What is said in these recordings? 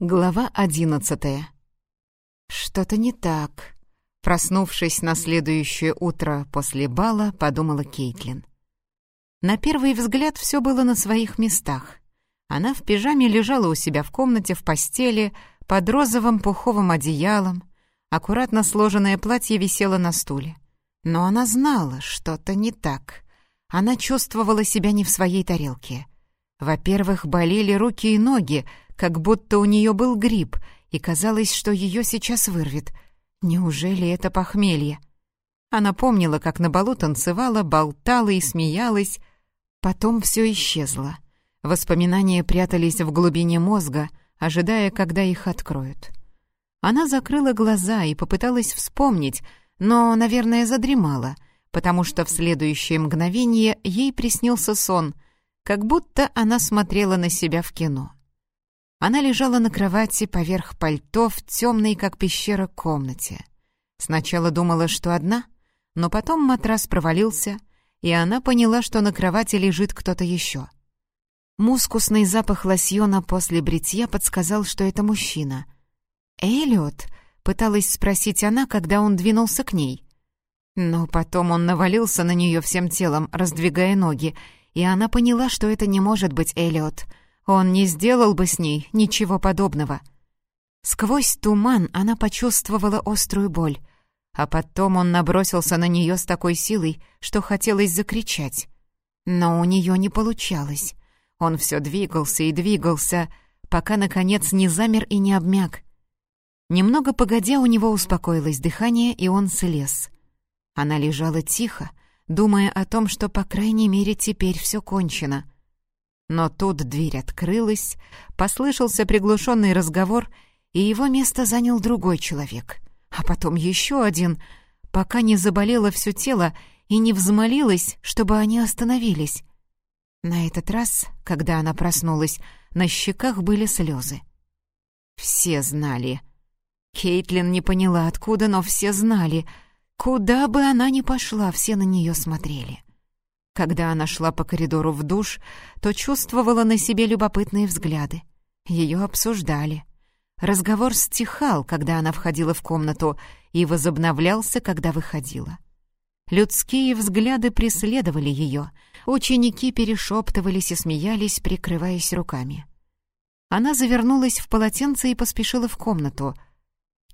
Глава одиннадцатая. Что-то не так. Проснувшись на следующее утро после бала, подумала Кейтлин. На первый взгляд все было на своих местах. Она в пижаме лежала у себя в комнате в постели, под розовым пуховым одеялом. Аккуратно сложенное платье висело на стуле. Но она знала, что-то не так. Она чувствовала себя не в своей тарелке. Во-первых, болели руки и ноги, как будто у нее был грипп, и казалось, что ее сейчас вырвет. Неужели это похмелье? Она помнила, как на балу танцевала, болтала и смеялась. Потом все исчезло. Воспоминания прятались в глубине мозга, ожидая, когда их откроют. Она закрыла глаза и попыталась вспомнить, но, наверное, задремала, потому что в следующее мгновение ей приснился сон, как будто она смотрела на себя в кино. Она лежала на кровати поверх пальто в темной, как пещера, комнате. Сначала думала, что одна, но потом матрас провалился, и она поняла, что на кровати лежит кто-то еще. Мускусный запах лосьона после бритья подсказал, что это мужчина. «Эллиот?» — пыталась спросить она, когда он двинулся к ней. Но потом он навалился на нее всем телом, раздвигая ноги, и она поняла, что это не может быть Эллиот — он не сделал бы с ней ничего подобного. Сквозь туман она почувствовала острую боль, а потом он набросился на нее с такой силой, что хотелось закричать. Но у нее не получалось. Он все двигался и двигался, пока, наконец, не замер и не обмяк. Немного погодя, у него успокоилось дыхание, и он слез. Она лежала тихо, думая о том, что, по крайней мере, теперь все кончено — но тут дверь открылась, послышался приглушенный разговор, и его место занял другой человек. А потом еще один, пока не заболело все тело и не взмолилось, чтобы они остановились. На этот раз, когда она проснулась, на щеках были слезы. Все знали. Кейтлин не поняла, откуда, но все знали. Куда бы она ни пошла, все на нее смотрели. Когда она шла по коридору в душ, то чувствовала на себе любопытные взгляды. Ее обсуждали. Разговор стихал, когда она входила в комнату, и возобновлялся, когда выходила. Людские взгляды преследовали ее. Ученики перешептывались и смеялись, прикрываясь руками. Она завернулась в полотенце и поспешила в комнату.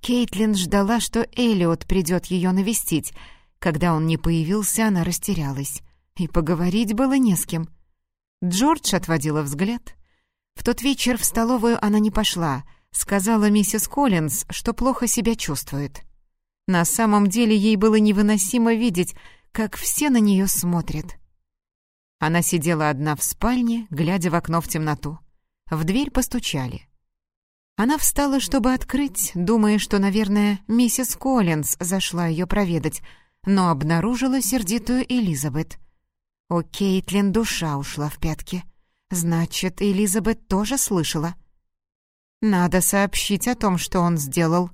Кейтлин ждала, что Элиот придет ее навестить. Когда он не появился, она растерялась и поговорить было не с кем. Джордж отводила взгляд. В тот вечер в столовую она не пошла, сказала миссис Коллинз, что плохо себя чувствует. На самом деле ей было невыносимо видеть, как все на нее смотрят. Она сидела одна в спальне, глядя в окно в темноту. В дверь постучали. Она встала, чтобы открыть, думая, что, наверное, миссис Коллинз зашла ее проведать, но обнаружила сердитую Элизабет. У Кейтлин душа ушла в пятки. Значит, Элизабет тоже слышала. Надо сообщить о том, что он сделал.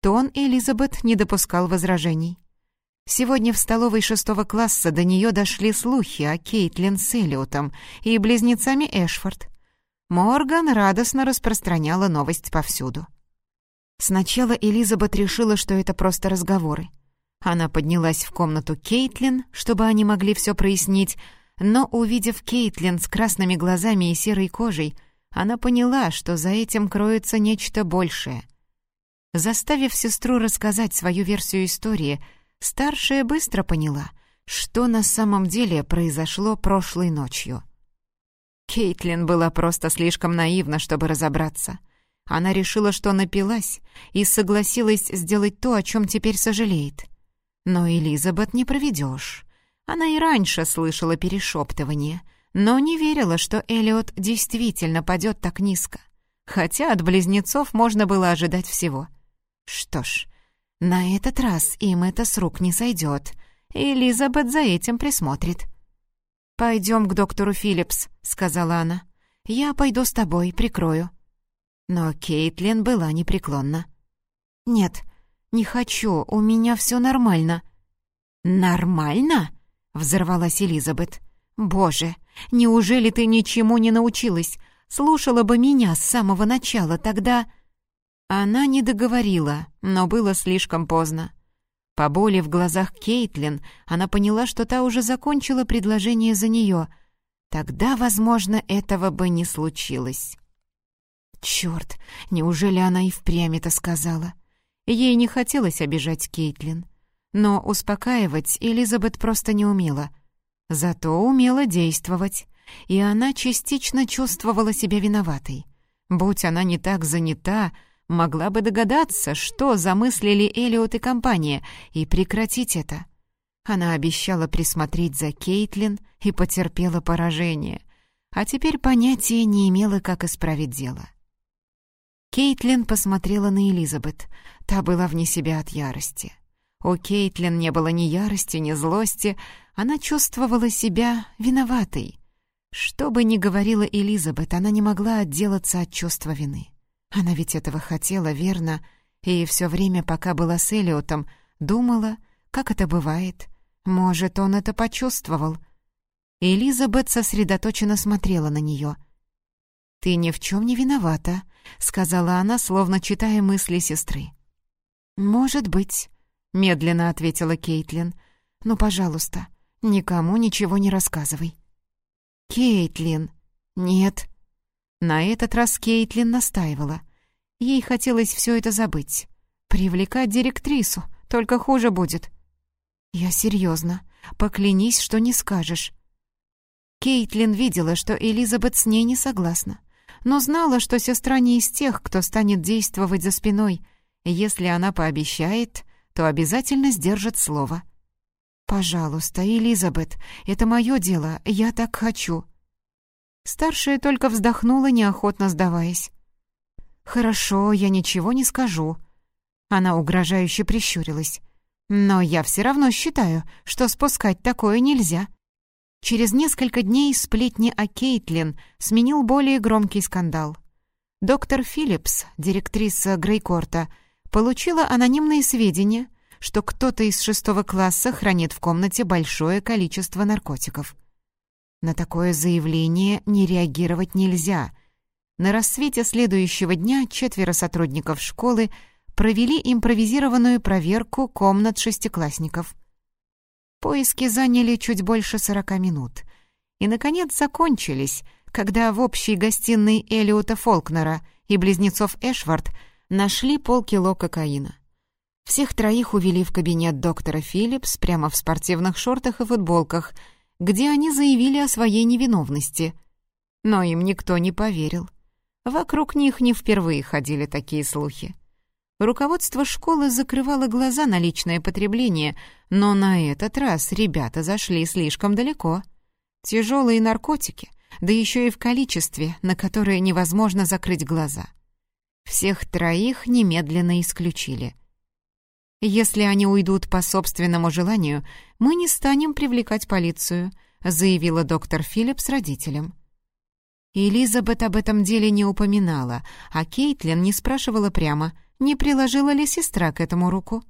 Тон Элизабет не допускал возражений. Сегодня в столовой шестого класса до нее дошли слухи о Кейтлин с Эллиотом и близнецами Эшфорд. Морган радостно распространяла новость повсюду. Сначала Элизабет решила, что это просто разговоры. Она поднялась в комнату Кейтлин, чтобы они могли все прояснить, но, увидев Кейтлин с красными глазами и серой кожей, она поняла, что за этим кроется нечто большее. Заставив сестру рассказать свою версию истории, старшая быстро поняла, что на самом деле произошло прошлой ночью. Кейтлин была просто слишком наивна, чтобы разобраться. Она решила, что напилась, и согласилась сделать то, о чем теперь сожалеет — но Элизабет не проведешь. Она и раньше слышала перешептывание, но не верила, что Элиот действительно падет так низко. Хотя от близнецов можно было ожидать всего. Что ж, на этот раз им это с рук не сойдет. Элизабет за этим присмотрит. «Пойдем к доктору Филлипс», — сказала она. «Я пойду с тобой, прикрою». Но Кейтлин была непреклонна. «Нет, «Не хочу, у меня все нормально». «Нормально?» — взорвалась Элизабет. «Боже, неужели ты ничему не научилась? слушала бы меня с самого начала, тогда...» Она не договорила, но было слишком поздно. По боли в глазах Кейтлин она поняла, что та уже закончила предложение за нее. Тогда, возможно, этого бы не случилось. Черт, неужели она и впрямь это сказала? Ей не хотелось обижать Кейтлин. Но успокаивать Элизабет просто не умела. Зато умела действовать, и она частично чувствовала себя виноватой. Будь она не так занята, могла бы догадаться, что замыслили Элиот и компания, и прекратить это. Она обещала присмотреть за Кейтлин и потерпела поражение, а теперь понятия не имела, как исправить дело. Кейтлин посмотрела на Элизабет. Та была вне себя от ярости. У Кейтлин не было ни ярости, ни злости. Она чувствовала себя виноватой. Что бы ни говорила Элизабет, она не могла отделаться от чувства вины. Она ведь этого хотела, верно? И все время, пока была с Элиотом, думала, как это бывает. Может, он это почувствовал. Элизабет сосредоточенно смотрела на нее. «Ты ни в чем не виновата», — сказала она, словно читая мысли сестры. «Может быть», — медленно ответила Кейтлин. «Ну, пожалуйста, никому ничего не рассказывай». «Кейтлин!» «Нет». На этот раз Кейтлин настаивала. Ей хотелось все это забыть. Привлекать директрису, только хуже будет. «Я серьезно. Поклянись, что не скажешь». Кейтлин видела, что Элизабет с ней не согласна, но знала, что сестра не из тех, кто станет действовать за спиной. Если она пообещает, то обязательно сдержит слово. «Пожалуйста, Элизабет, это мое дело, я так хочу». Старшая только вздохнула, неохотно сдаваясь. «Хорошо, я ничего не скажу». Она угрожающе прищурилась. «Но я все равно считаю, что спускать такое нельзя». Через несколько дней сплетни о Кейтлин сменил более громкий скандал. Доктор Филлипс, директриса Грейкорта, получила анонимные сведения, что кто-то из шестого класса хранит в комнате большое количество наркотиков. На такое заявление не реагировать нельзя. На рассвете следующего дня четверо сотрудников школы провели импровизированную проверку комнат шестиклассников. Поиски заняли чуть больше сорока минут. И, наконец, закончились, когда в общей гостиной Элиота Фолкнера и близнецов Эшвард нашли полкило кокаина. Всех троих увели в кабинет доктора Филлипс прямо в спортивных шортах и футболках, где они заявили о своей невиновности. Но им никто не поверил. Вокруг них не впервые ходили такие слухи. Руководство школы закрывало глаза на личное потребление, но на этот раз ребята зашли слишком далеко. Тяжелые наркотики, да еще и в количестве, на которое невозможно закрыть глаза. Всех троих немедленно исключили. «Если они уйдут по собственному желанию, мы не станем привлекать полицию», заявила доктор Филлипс родителям. Элизабет об этом деле не упоминала, а Кейтлин не спрашивала прямо, не приложила ли сестра к этому руку.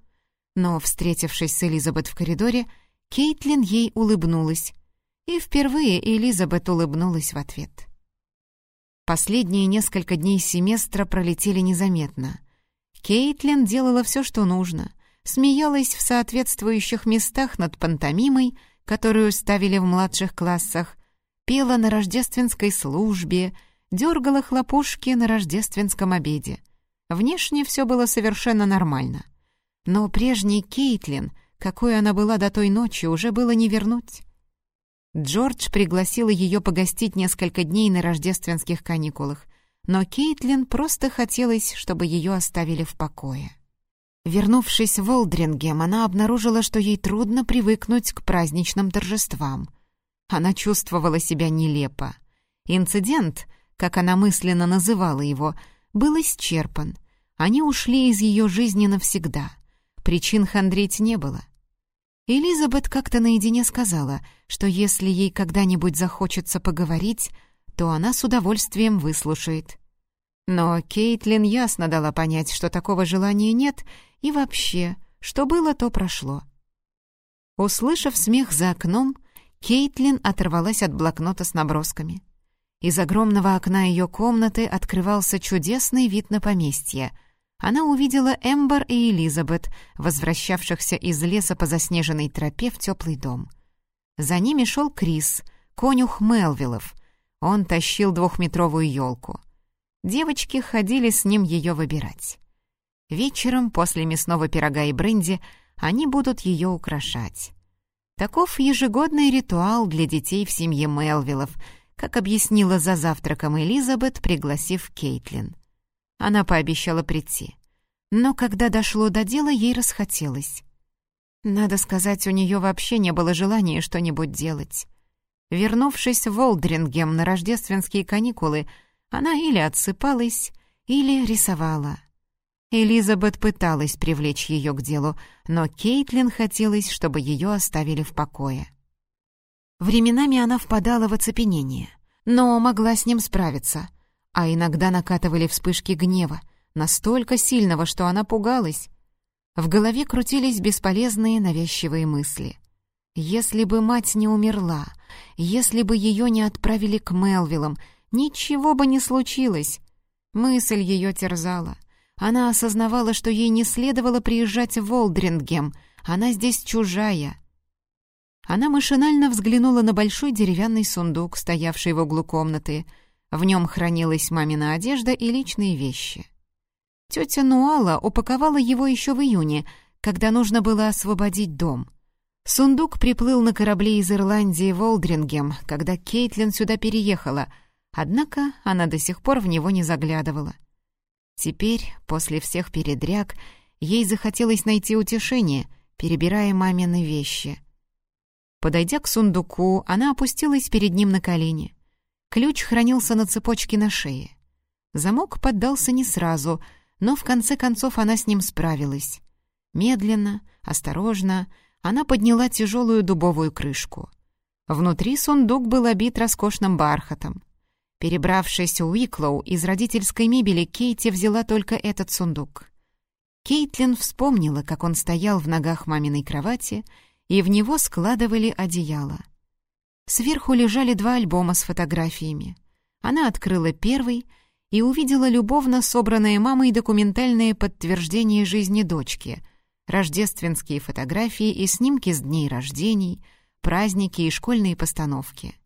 Но, встретившись с Элизабет в коридоре, Кейтлин ей улыбнулась. И впервые Элизабет улыбнулась в ответ. Последние несколько дней семестра пролетели незаметно. Кейтлин делала все, что нужно. Смеялась в соответствующих местах над пантомимой, которую ставили в младших классах, пела на рождественской службе, дергала хлопушки на рождественском обеде. Внешне все было совершенно нормально. Но прежний Кейтлин, какой она была до той ночи, уже было не вернуть. Джордж пригласила ее погостить несколько дней на рождественских каникулах, но Кейтлин просто хотелось, чтобы ее оставили в покое. Вернувшись в Олдрингем, она обнаружила, что ей трудно привыкнуть к праздничным торжествам. Она чувствовала себя нелепо. Инцидент, как она мысленно называла его, был исчерпан. Они ушли из ее жизни навсегда. Причин хандрить не было. Элизабет как-то наедине сказала, что если ей когда-нибудь захочется поговорить, то она с удовольствием выслушает. Но Кейтлин ясно дала понять, что такого желания нет, и вообще, что было, то прошло. Услышав смех за окном, Кейтлин оторвалась от блокнота с набросками. Из огромного окна ее комнаты открывался чудесный вид на поместье. Она увидела Эмбер и Элизабет, возвращавшихся из леса по заснеженной тропе в теплый дом. За ними шел Крис, конюх Мелвиллов. Он тащил двухметровую елку. Девочки ходили с ним ее выбирать. Вечером, после мясного пирога и бренди, они будут ее украшать. Таков ежегодный ритуал для детей в семье Мелвиллов, как объяснила за завтраком Элизабет, пригласив Кейтлин. Она пообещала прийти. Но когда дошло до дела, ей расхотелось. Надо сказать, у нее вообще не было желания что-нибудь делать. Вернувшись в Олдрингем на рождественские каникулы, она или отсыпалась, или рисовала. Элизабет пыталась привлечь ее к делу, но Кейтлин хотелось, чтобы ее оставили в покое. Временами она впадала в оцепенение, но могла с ним справиться, а иногда накатывали вспышки гнева, настолько сильного, что она пугалась. В голове крутились бесполезные навязчивые мысли. Если бы мать не умерла, если бы ее не отправили к Мелвиллам, ничего бы не случилось. Мысль ее терзала. Она осознавала, что ей не следовало приезжать в Олдрингем, она здесь чужая. Она машинально взглянула на большой деревянный сундук, стоявший в углу комнаты. В нем хранилась мамина одежда и личные вещи. Тетя Нуала упаковала его еще в июне, когда нужно было освободить дом. Сундук приплыл на корабле из Ирландии в Олдрингем, когда Кейтлин сюда переехала, однако она до сих пор в него не заглядывала. Теперь, после всех передряг, ей захотелось найти утешение, перебирая мамины вещи. Подойдя к сундуку, она опустилась перед ним на колени. Ключ хранился на цепочке на шее. Замок поддался не сразу, но в конце концов она с ним справилась. Медленно, осторожно, она подняла тяжелую дубовую крышку. Внутри сундук был обит роскошным бархатом. Перебравшись у Уиклоу из родительской мебели, Кейти взяла только этот сундук. Кейтлин вспомнила, как он стоял в ногах маминой кровати, и в него складывали одеяло. Сверху лежали два альбома с фотографиями. Она открыла первый и увидела любовно собранные мамой документальные подтверждения жизни дочки, рождественские фотографии и снимки с дней рождений, праздники и школьные постановки —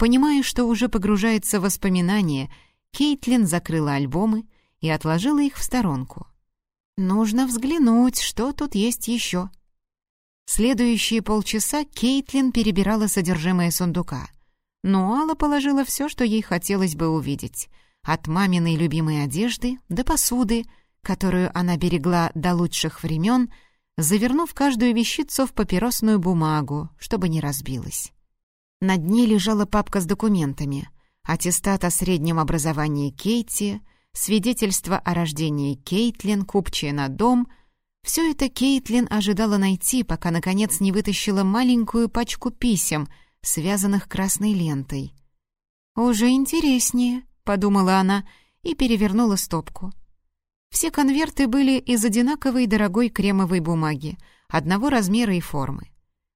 Понимая, что уже погружается в воспоминания, Кейтлин закрыла альбомы и отложила их в сторонку. «Нужно взглянуть, что тут есть еще». Следующие полчаса Кейтлин перебирала содержимое сундука. Но Алла положила все, что ей хотелось бы увидеть. От маминой любимой одежды до посуды, которую она берегла до лучших времен, завернув каждую вещицу в папиросную бумагу, чтобы не разбилась. На дне лежала папка с документами. Аттестат о среднем образовании Кейти, свидетельство о рождении Кейтлин, купчая на дом. Все это Кейтлин ожидала найти, пока, наконец, не вытащила маленькую пачку писем, связанных красной лентой. «Уже интереснее», — подумала она и перевернула стопку. Все конверты были из одинаковой дорогой кремовой бумаги, одного размера и формы.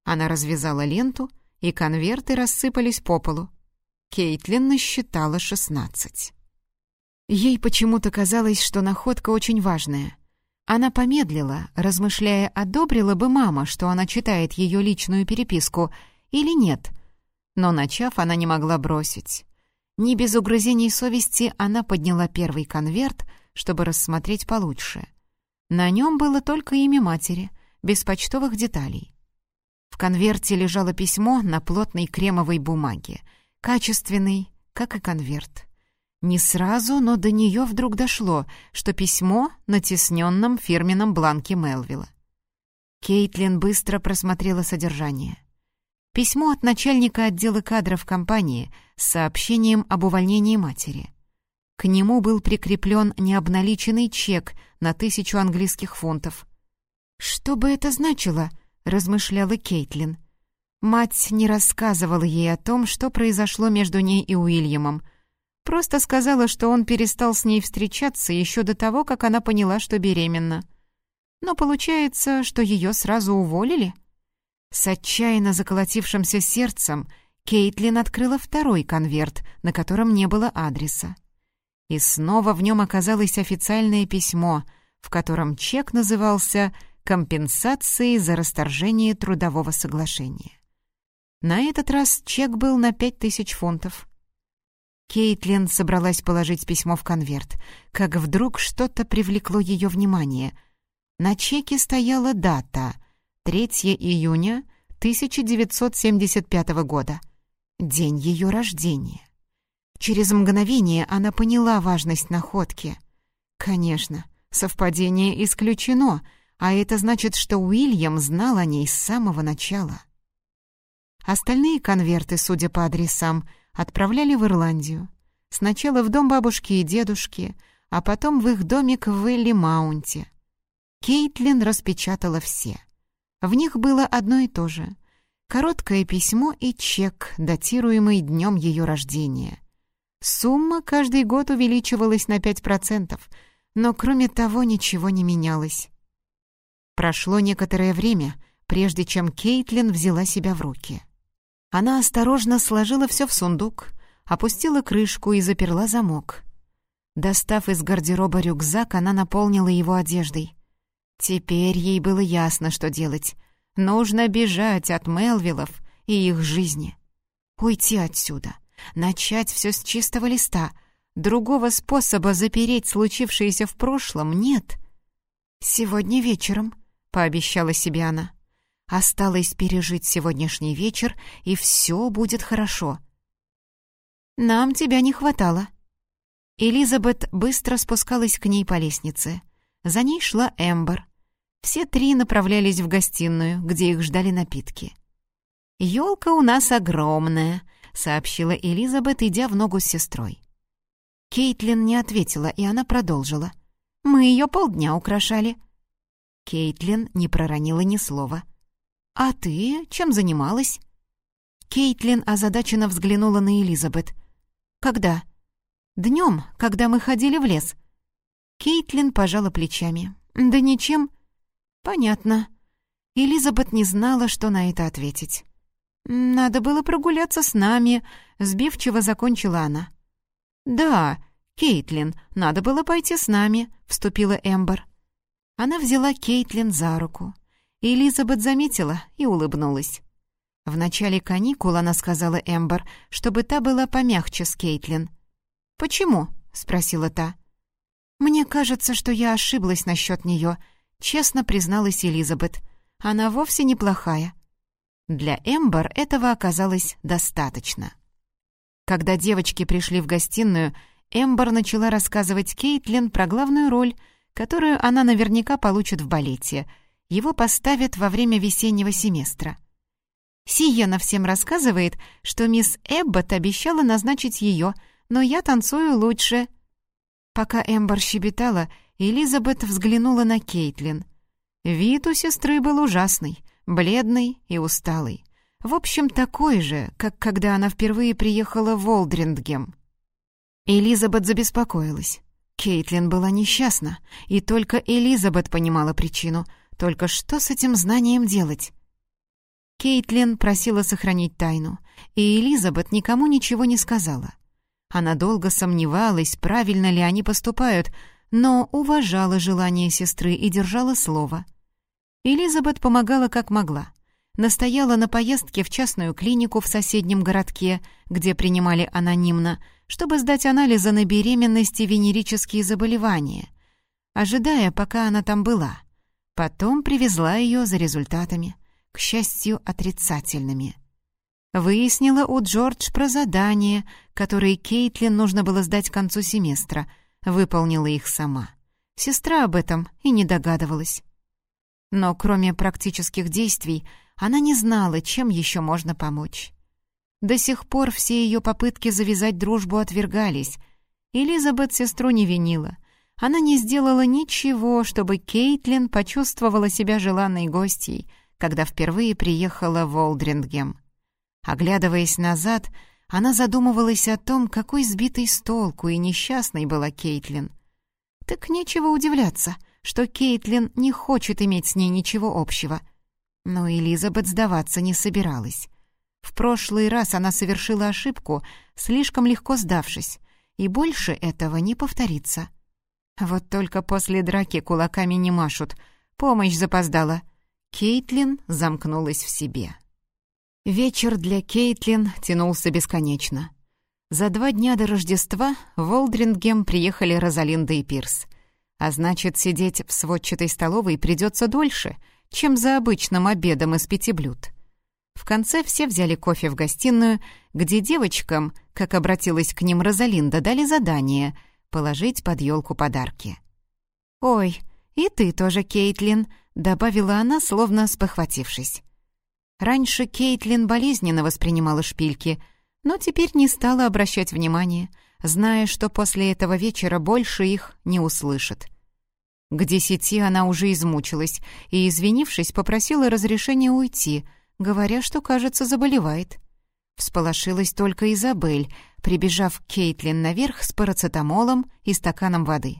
Она развязала ленту — и конверты рассыпались по полу. Кейтлин насчитала шестнадцать. Ей почему-то казалось, что находка очень важная. Она помедлила, размышляя, одобрила бы мама, что она читает ее личную переписку, или нет. Но, начав, она не могла бросить. Не без угрызений совести она подняла первый конверт, чтобы рассмотреть получше. На нем было только имя матери, без почтовых деталей. В конверте лежало письмо на плотной кремовой бумаге, качественный, как и конверт. Не сразу, но до нее вдруг дошло, что письмо на тесненном фирменном бланке Мелвилла. Кейтлин быстро просмотрела содержание. Письмо от начальника отдела кадров компании с сообщением об увольнении матери. К нему был прикреплен необналиченный чек на тысячу английских фунтов. Что бы это значило —— размышляла Кейтлин. Мать не рассказывала ей о том, что произошло между ней и Уильямом. Просто сказала, что он перестал с ней встречаться еще до того, как она поняла, что беременна. Но получается, что ее сразу уволили? С отчаянно заколотившимся сердцем Кейтлин открыла второй конверт, на котором не было адреса. И снова в нем оказалось официальное письмо, в котором чек назывался «Компенсацией за расторжение трудового соглашения». На этот раз чек был на пять тысяч фунтов. Кейтлин собралась положить письмо в конверт, как вдруг что-то привлекло ее внимание. На чеке стояла дата — 3 июня 1975 года, день ее рождения. Через мгновение она поняла важность находки. Конечно, совпадение исключено, а это значит, что Уильям знал о ней с самого начала. Остальные конверты, судя по адресам, отправляли в Ирландию. Сначала в дом бабушки и дедушки, а потом в их домик в Элли-Маунте. Кейтлин распечатала все. В них было одно и то же. Короткое письмо и чек, датируемый днем ее рождения. Сумма каждый год увеличивалась на 5%, но кроме того ничего не менялось. Прошло некоторое время, прежде чем Кейтлин взяла себя в руки. Она осторожно сложила все в сундук, опустила крышку и заперла замок. Достав из гардероба рюкзак, она наполнила его одеждой. Теперь ей было ясно, что делать. Нужно бежать от Мелвиллов и их жизни. Уйти отсюда — начать все с чистого листа. Другого способа запереть случившееся в прошлом нет. «Сегодня вечером», — пообещала себе она. «Осталось пережить сегодняшний вечер, и все будет хорошо». «Нам тебя не хватало». Элизабет быстро спускалась к ней по лестнице. За ней шла Эмбер. Все три направлялись в гостиную, где их ждали напитки. «Елка у нас огромная», — сообщила Элизабет, идя в ногу с сестрой. Кейтлин не ответила, и она продолжила. «Мы ее полдня украшали». Кейтлин не проронила ни слова. «А ты чем занималась?» Кейтлин озадаченно взглянула на Элизабет. «Когда?» «Днем, когда мы ходили в лес». Кейтлин пожала плечами. «Да ничем». «Понятно». Элизабет не знала, что на это ответить. «Надо было прогуляться с нами», — сбивчиво закончила она. «Да, Кейтлин, надо было пойти с нами», — вступила Эмбер. Она взяла Кейтлин за руку. Элизабет заметила и улыбнулась. В начале каникул она сказала Эмбер, чтобы та была помягче с Кейтлин. «Почему?» — спросила та. «Мне кажется, что я ошиблась насчет нее», — честно призналась Элизабет. «Она вовсе неплохая. Для Эмбер этого оказалось достаточно. Когда девочки пришли в гостиную, Эмбер начала рассказывать Кейтлин про главную роль, которую она наверняка получит в балете. Его поставят во время весеннего семестра. Сиена всем рассказывает, что мисс Эббот обещала назначить ее, но я танцую лучше. Пока Эмбер щебетала, Элизабет взглянула на Кейтлин. Вид у сестры был ужасный бледный и усталый. В общем, такой же, как когда она впервые приехала в Олдрингем. Элизабет забеспокоилась. Кейтлин была несчастна, и только Элизабет понимала причину. Только что с этим знанием делать? Кейтлин просила сохранить тайну, и Элизабет никому ничего не сказала. Она долго сомневалась, правильно ли они поступают, но уважала желание сестры и держала слово. Элизабет помогала как могла. Настояла на поездке в частную клинику в соседнем городке, где принимали анонимно, чтобы сдать анализы на беременность и венерические заболевания, ожидая, пока она там была. Потом привезла ее за результатами, к счастью, отрицательными. Выяснила у Джордж про задание, которое Кейтлин нужно было сдать к концу семестра, выполнила их сама. Сестра об этом и не догадывалась. Но кроме практических действий, она не знала, чем еще можно помочь. До сих пор все ее попытки завязать дружбу отвергались. Элизабет сестру не винила. Она не сделала ничего, чтобы Кейтлин почувствовала себя желанной гостьей, когда впервые приехала в Олдрингем. Оглядываясь назад, она задумывалась о том, какой сбитой с толку и несчастной была Кейтлин. Так нечего удивляться — что Кейтлин не хочет иметь с ней ничего общего. Но Элизабет сдаваться не собиралась. В прошлый раз она совершила ошибку, слишком легко сдавшись, и больше этого не повторится. Вот только после драки кулаками не машут. Помощь запоздала. Кейтлин замкнулась в себе. Вечер для Кейтлин тянулся бесконечно. За два дня до Рождества в Олдрингем приехали Розалинда и Пирс. А значит, сидеть в сводчатой столовой придется дольше, чем за обычным обедом из пяти блюд. В конце все взяли кофе в гостиную, где девочкам, как обратилась к ним Розалинда, дали задание — положить под елку подарки. «Ой, и ты тоже, Кейтлин», — добавила она, словно спохватившись. Раньше Кейтлин болезненно воспринимала шпильки, но теперь не стала обращать внимания, зная, что после этого вечера больше их не услышит. К десяти она уже измучилась и, извинившись, попросила разрешения уйти — говоря, что, кажется, заболевает. Всполошилась только Изабель, прибежав к Кейтлин наверх с парацетамолом и стаканом воды.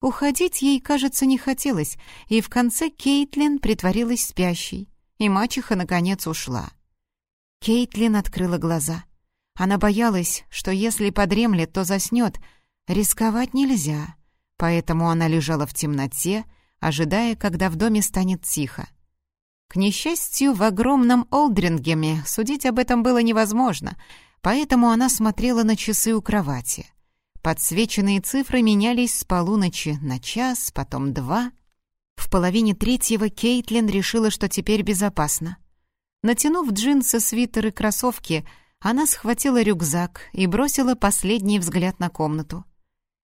Уходить ей, кажется, не хотелось, и в конце Кейтлин притворилась спящей, и мачеха, наконец, ушла. Кейтлин открыла глаза. Она боялась, что если подремлет, то заснет. Рисковать нельзя, поэтому она лежала в темноте, ожидая, когда в доме станет тихо. К несчастью, в огромном Олдрингеме судить об этом было невозможно, поэтому она смотрела на часы у кровати. Подсвеченные цифры менялись с полуночи на час, потом два. В половине третьего Кейтлин решила, что теперь безопасно. Натянув джинсы, свитер и кроссовки, она схватила рюкзак и бросила последний взгляд на комнату.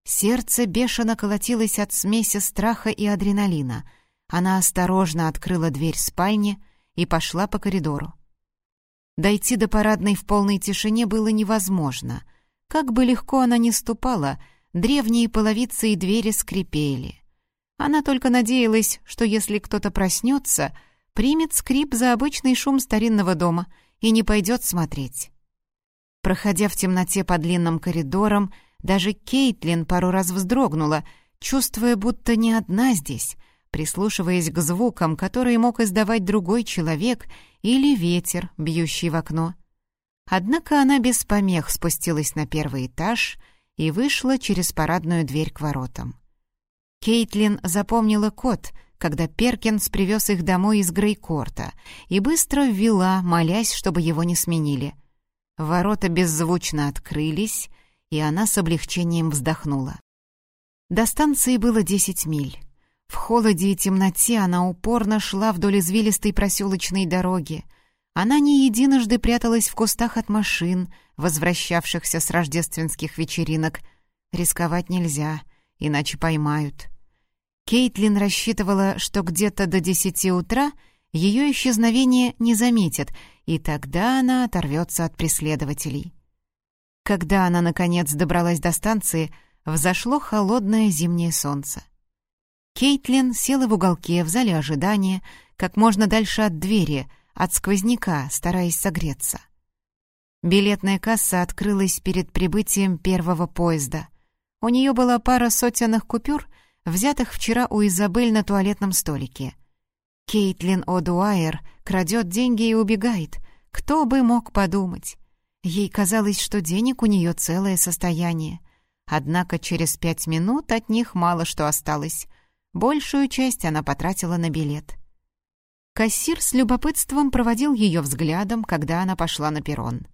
Сердце бешено колотилось от смеси страха и адреналина — она осторожно открыла дверь спальни и пошла по коридору. Дойти до парадной в полной тишине было невозможно. Как бы легко она ни ступала, древние половицы и двери скрипели. Она только надеялась, что если кто-то проснется, примет скрип за обычный шум старинного дома и не пойдет смотреть. Проходя в темноте по длинным коридорам, даже Кейтлин пару раз вздрогнула, чувствуя, будто не одна здесь, прислушиваясь к звукам, которые мог издавать другой человек или ветер, бьющий в окно. Однако она без помех спустилась на первый этаж и вышла через парадную дверь к воротам. Кейтлин запомнила код, когда Перкинс привез их домой из Грейкорта, и быстро ввела, молясь, чтобы его не сменили. Ворота беззвучно открылись, и она с облегчением вздохнула. До станции было десять миль. В холоде и темноте она упорно шла вдоль извилистой проселочной дороги. Она не единожды пряталась в кустах от машин, возвращавшихся с рождественских вечеринок. Рисковать нельзя, иначе поймают. Кейтлин рассчитывала, что где-то до десяти утра ее исчезновение не заметят, и тогда она оторвется от преследователей. Когда она, наконец, добралась до станции, взошло холодное зимнее солнце. Кейтлин села в уголке в зале ожидания, как можно дальше от двери, от сквозняка, стараясь согреться. Билетная касса открылась перед прибытием первого поезда. У нее была пара сотенных купюр, взятых вчера у Изабель на туалетном столике. Кейтлин О'Дуайер крадет деньги и убегает. Кто бы мог подумать? Ей казалось, что денег у нее целое состояние. Однако через пять минут от них мало что осталось. Большую часть она потратила на билет. Кассир с любопытством проводил ее взглядом, когда она пошла на перрон.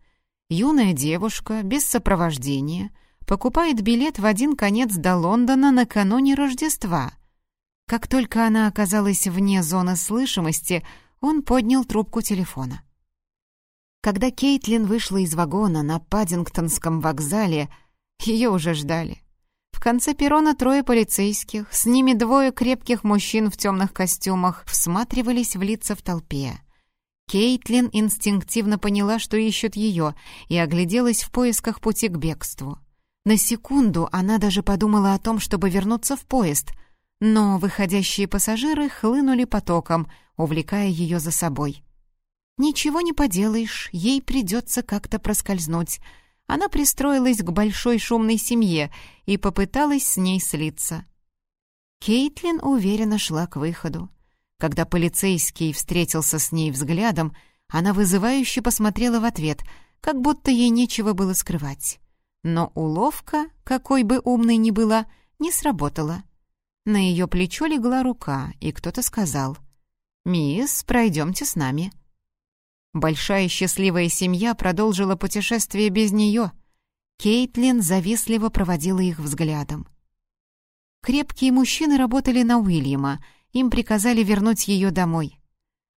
Юная девушка, без сопровождения, покупает билет в один конец до Лондона накануне Рождества. Как только она оказалась вне зоны слышимости, он поднял трубку телефона. Когда Кейтлин вышла из вагона на Паддингтонском вокзале, ее уже ждали. Конце перрона трое полицейских, с ними двое крепких мужчин в темных костюмах, всматривались в лица в толпе. Кейтлин инстинктивно поняла, что ищут ее, и огляделась в поисках пути к бегству. На секунду она даже подумала о том, чтобы вернуться в поезд, но выходящие пассажиры хлынули потоком, увлекая ее за собой. «Ничего не поделаешь, ей придется как-то проскользнуть», она пристроилась к большой шумной семье и попыталась с ней слиться. Кейтлин уверенно шла к выходу. Когда полицейский встретился с ней взглядом, Она вызывающе посмотрела в ответ, как будто ей нечего было скрывать. Но уловка, какой бы умной ни была, не сработала. На ее плечо легла рука, и кто-то сказал «Мисс, пройдемте с нами». Большая счастливая семья продолжила путешествие без нее. Кейтлин завистливо проводила их взглядом. Крепкие мужчины работали на Уильяма, им приказали вернуть ее домой.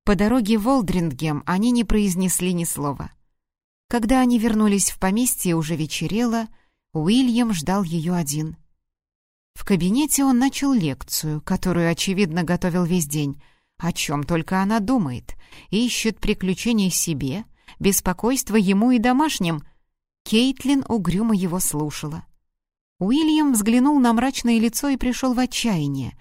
По дороге в Олдрингем они не произнесли ни слова. Когда они вернулись в поместье, уже вечерело, Уильям ждал ее один. В кабинете он начал лекцию, которую, очевидно, готовил весь день. О чем только она думает. Ищет приключений себе, беспокойство ему и домашним. Кейтлин угрюмо его слушала. Уильям взглянул на мрачное лицо и пришел в отчаяние.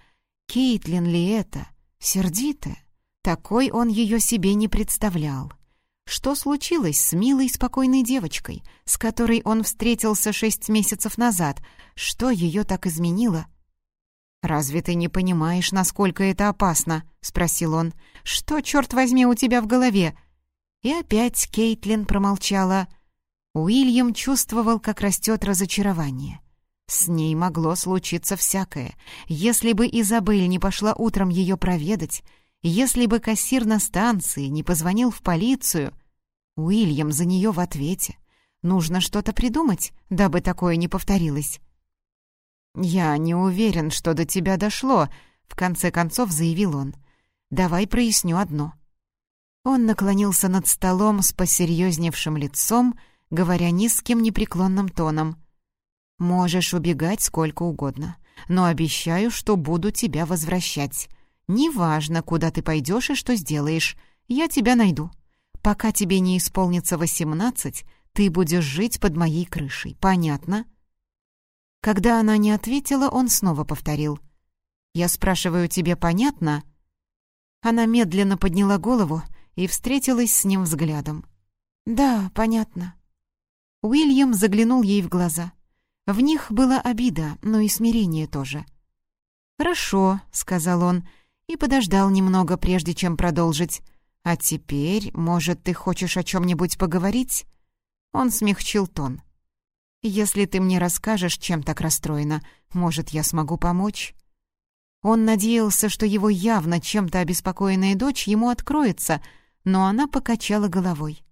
Кейтлин ли это? Сердитая? Такой он ее себе не представлял. Что случилось с милой, спокойной девочкой, с которой он встретился шесть месяцев назад? Что ее так изменило? «Разве ты не понимаешь, насколько это опасно?» — спросил он. «Что, черт возьми, у тебя в голове?» И опять Кейтлин промолчала. Уильям чувствовал, как растет разочарование. С ней могло случиться всякое. Если бы Изабель не пошла утром ее проведать, если бы кассир на станции не позвонил в полицию... Уильям за нее в ответе. Нужно что-то придумать, дабы такое не повторилось. «Я не уверен, что до тебя дошло», — в конце концов заявил он. «Давай проясню одно». Он наклонился над столом с посерьезневшим лицом, говоря низким непреклонным тоном. «Можешь убегать сколько угодно, но обещаю, что буду тебя возвращать. Неважно, куда ты пойдешь и что сделаешь, я тебя найду. Пока тебе не исполнится восемнадцать, ты будешь жить под моей крышей. Понятно?» Когда она не ответила, он снова повторил. «Я спрашиваю, тебе понятно?» Она медленно подняла голову и встретилась с ним взглядом. «Да, понятно». Уильям заглянул ей в глаза. В них была обида, но и смирение тоже. «Хорошо», — сказал он, и подождал немного, прежде чем продолжить. «А теперь, может, ты хочешь о чем-нибудь поговорить?» Он смягчил тон. «Если ты мне расскажешь, чем так расстроена, может, я смогу помочь?» Он надеялся, что его явно чем-то обеспокоенная дочь ему откроется, но она покачала головой.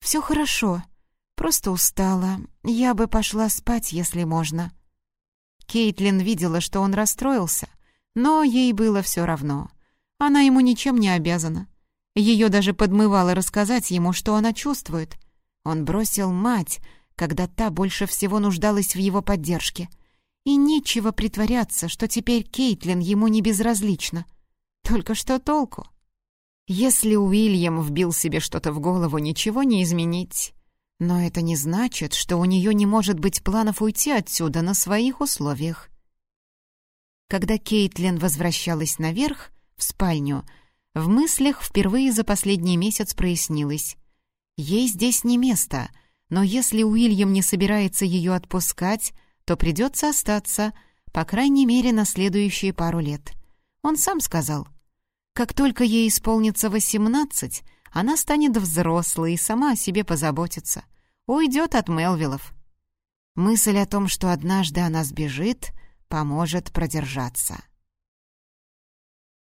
«Все хорошо, просто устала. Я бы пошла спать, если можно». Кейтлин видела, что он расстроился, но ей было все равно. Она ему ничем не обязана. Ее даже подмывало рассказать ему, что она чувствует. Он бросил мать, когда та больше всего нуждалась в его поддержке. И нечего притворяться, что теперь Кейтлин ему не безразлична. Только что толку? Если Уильям вбил себе что-то в голову, ничего не изменить. Но это не значит, что у нее не может быть планов уйти отсюда на своих условиях. Когда Кейтлин возвращалась наверх, в спальню, в мыслях впервые за последний месяц прояснилось. Ей здесь не место, но если Уильям не собирается ее отпускать, то придется остаться, по крайней мере, на следующие пару лет. Он сам сказал. Как только ей исполнится восемнадцать, она станет взрослой и сама о себе позаботится. Уйдет от Мелвиллов. Мысль о том, что однажды она сбежит — поможет продержаться.